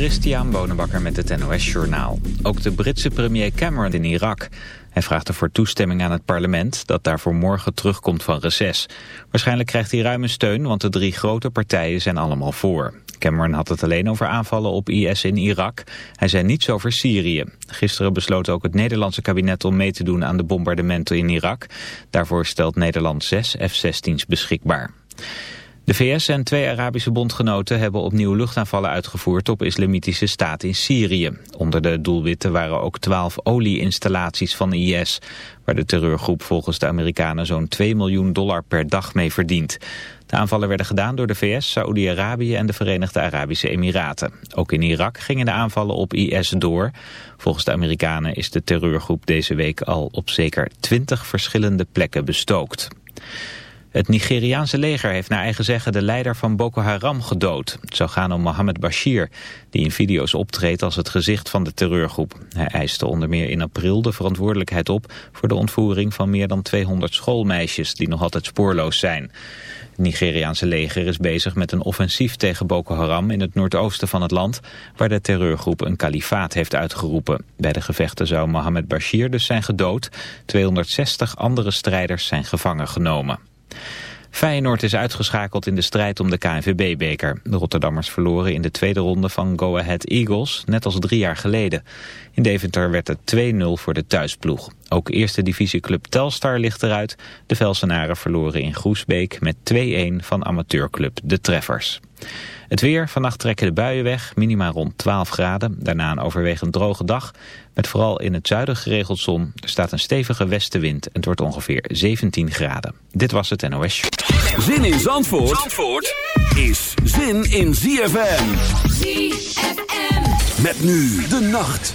Christian Bonenbakker met het NOS Journaal. Ook de Britse premier Cameron in Irak. Hij vraagt ervoor toestemming aan het parlement dat daarvoor morgen terugkomt van reces. Waarschijnlijk krijgt hij ruime steun, want de drie grote partijen zijn allemaal voor. Cameron had het alleen over aanvallen op IS in Irak. Hij zei niets over Syrië. Gisteren besloot ook het Nederlandse kabinet om mee te doen aan de bombardementen in Irak. Daarvoor stelt Nederland zes F-16's beschikbaar. De VS en twee Arabische bondgenoten hebben opnieuw luchtaanvallen uitgevoerd op islamitische staat in Syrië. Onder de doelwitten waren ook twaalf olieinstallaties van IS, waar de terreurgroep volgens de Amerikanen zo'n 2 miljoen dollar per dag mee verdient. De aanvallen werden gedaan door de VS, Saoedi-Arabië en de Verenigde Arabische Emiraten. Ook in Irak gingen de aanvallen op IS door. Volgens de Amerikanen is de terreurgroep deze week al op zeker 20 verschillende plekken bestookt. Het Nigeriaanse leger heeft naar eigen zeggen de leider van Boko Haram gedood. Het zou gaan om Mohamed Bashir, die in video's optreedt als het gezicht van de terreurgroep. Hij eiste onder meer in april de verantwoordelijkheid op voor de ontvoering van meer dan 200 schoolmeisjes die nog altijd spoorloos zijn. Het Nigeriaanse leger is bezig met een offensief tegen Boko Haram in het noordoosten van het land, waar de terreurgroep een kalifaat heeft uitgeroepen. Bij de gevechten zou Mohamed Bashir dus zijn gedood, 260 andere strijders zijn gevangen genomen. Feyenoord is uitgeschakeld in de strijd om de KNVB-beker. De Rotterdammers verloren in de tweede ronde van Go Ahead Eagles, net als drie jaar geleden. In Deventer werd het 2-0 voor de thuisploeg. Ook eerste divisieclub Telstar ligt eruit. De Velsenaren verloren in Groesbeek met 2-1 van amateurclub De Treffers. Het weer, vannacht trekken de buien weg, minima rond 12 graden. Daarna een overwegend droge dag, met vooral in het zuiden geregeld zon. Er staat een stevige westenwind en het wordt ongeveer 17 graden. Dit was het NOS. Zin in Zandvoort, Zandvoort is zin in ZFM. ZFM. Met nu de nacht.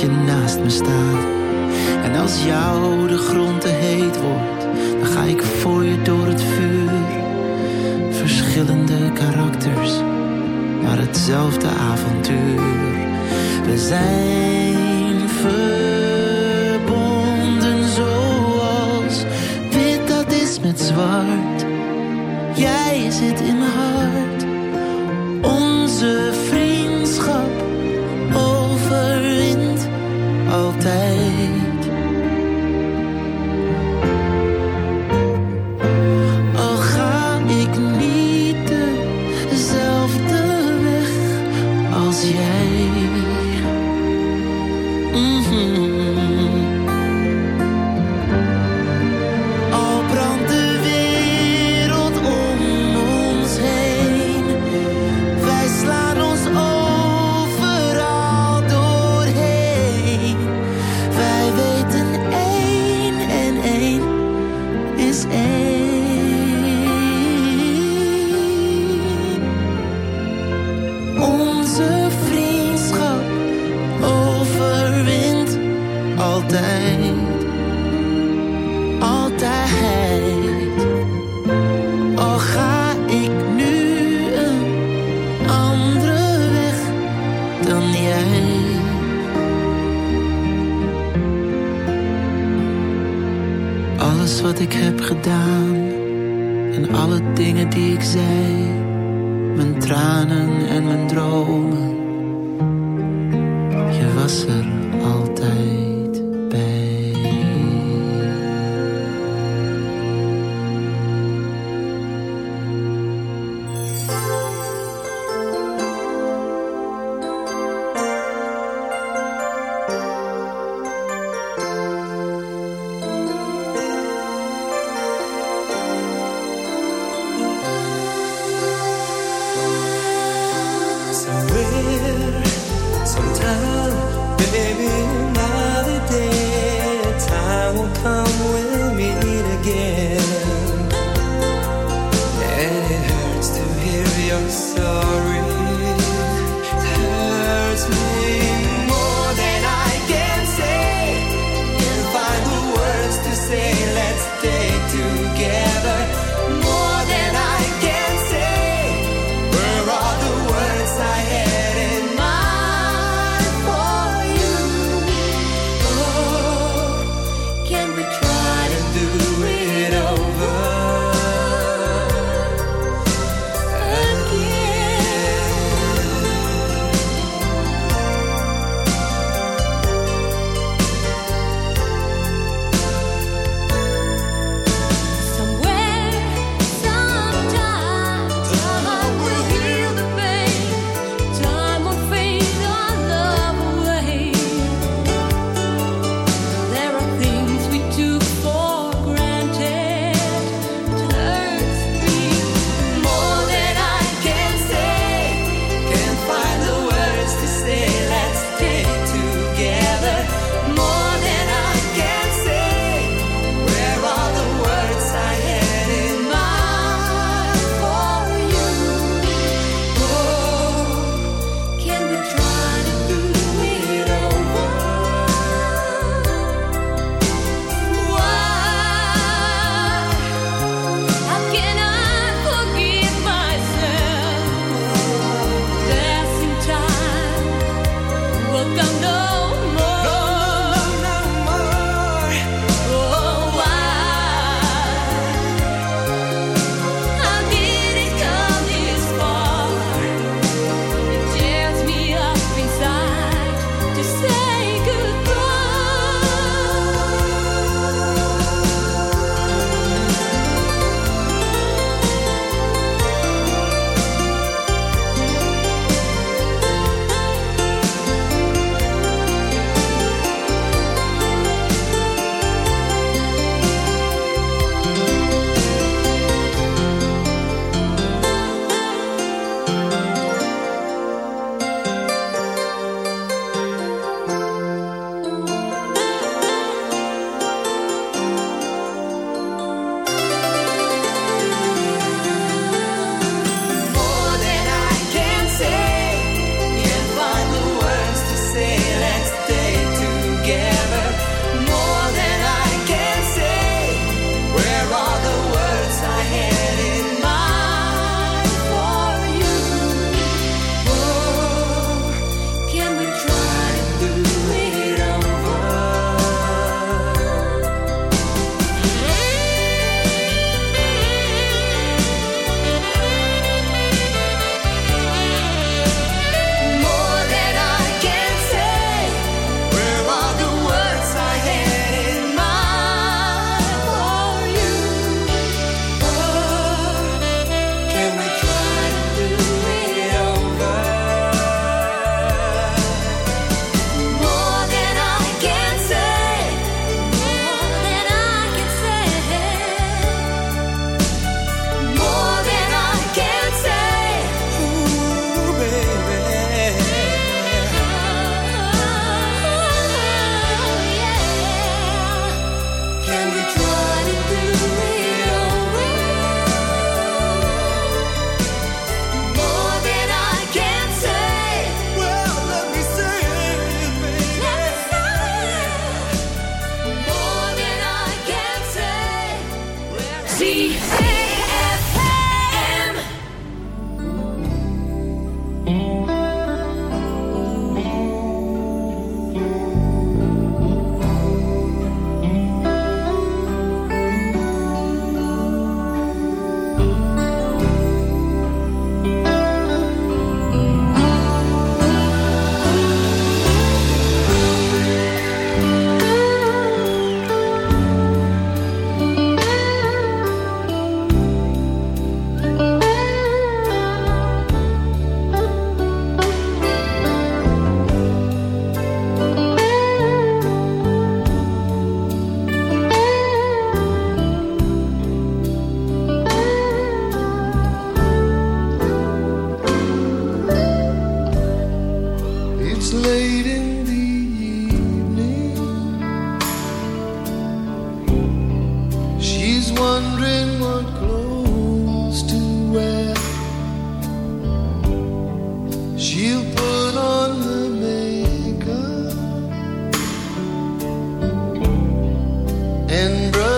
Je naast me staat En als jou de grond te heet wordt, dan ga ik voor je door het vuur. Verschillende karakters, maar hetzelfde avontuur. We zijn verbonden zoals wit dat is met zwart. Jij zit in mijn hart, onze vriendschap altijd.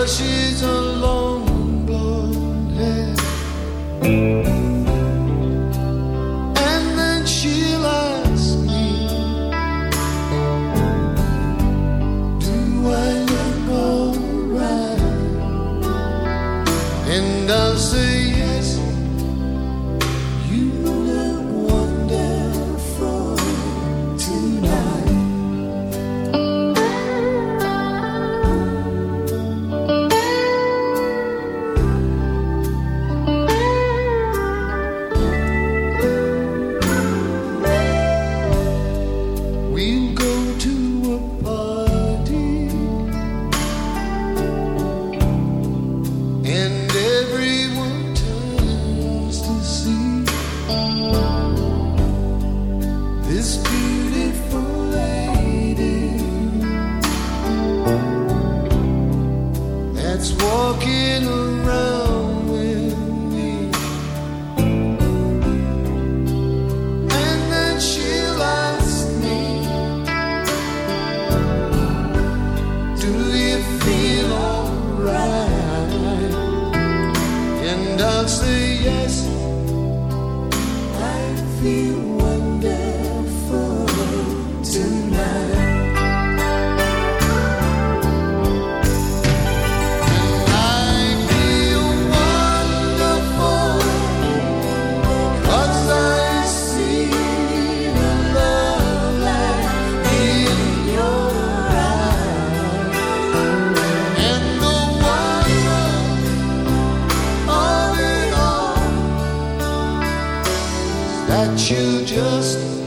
She's. You just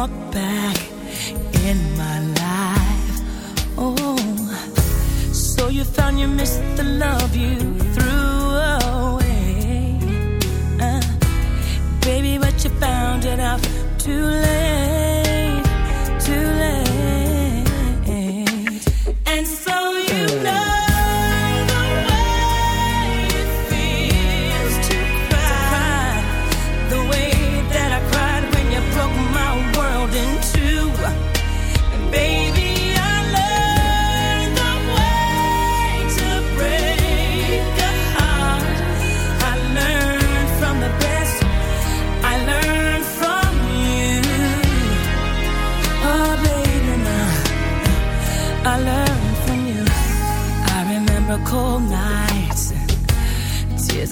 walk back.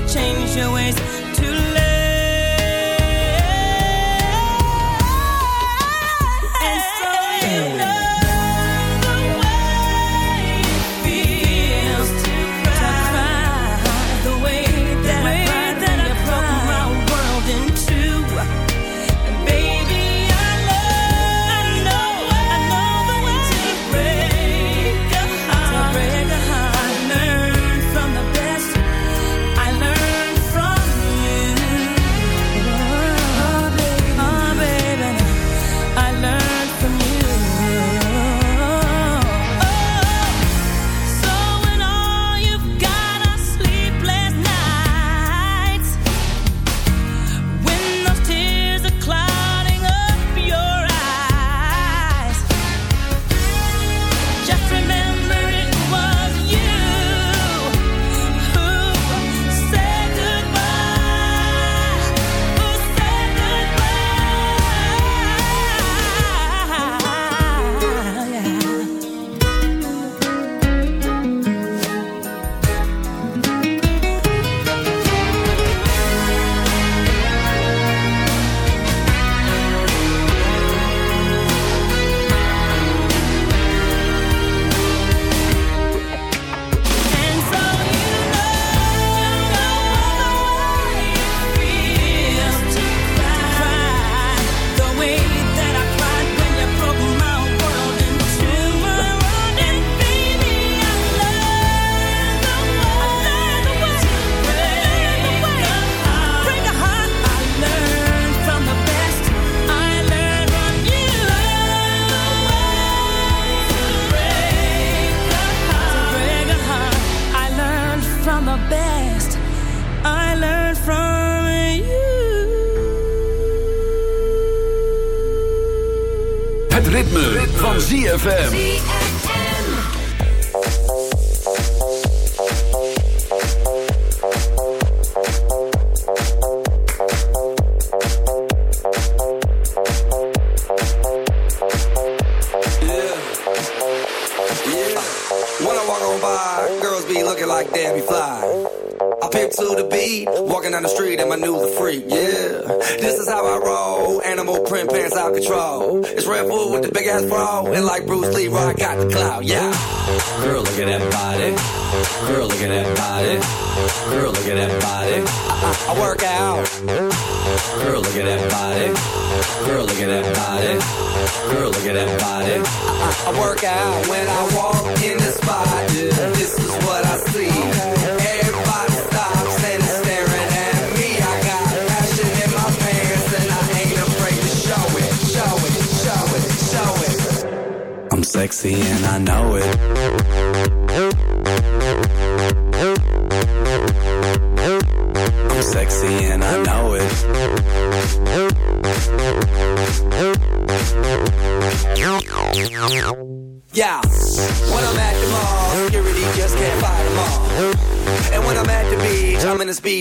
to change your ways. Sexy and I know it.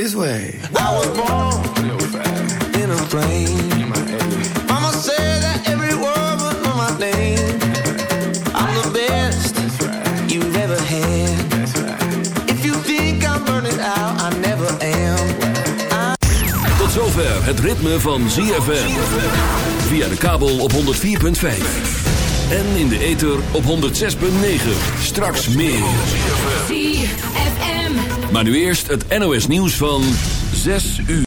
This way." I was born in a plane. Mama said that every word was on my name. I'm the best you've ever had. If you think I'm burning out, I never am. Tot zover het ritme van ZFM. Via de kabel op 104.5. En in de ether op 106.9. Straks meer. ZFM. Maar nu eerst het NOS nieuws van 6 uur.